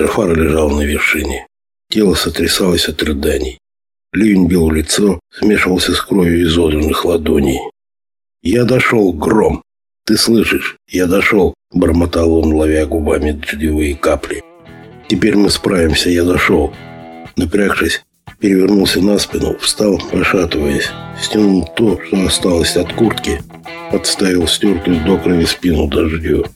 Джафар лежал на вершине. Тело сотрясалось от рыданий. Ливень бил лицо, смешивался с кровью изодранных ладоней. «Я дошел, гром! Ты слышишь? Я дошел!» Бормотал он, ловя губами дождевые капли. «Теперь мы справимся, я дошел!» Напрягшись, перевернулся на спину, встал, пошатываясь, стянул то, что осталось от куртки, подставил стертую до крови спину дождю.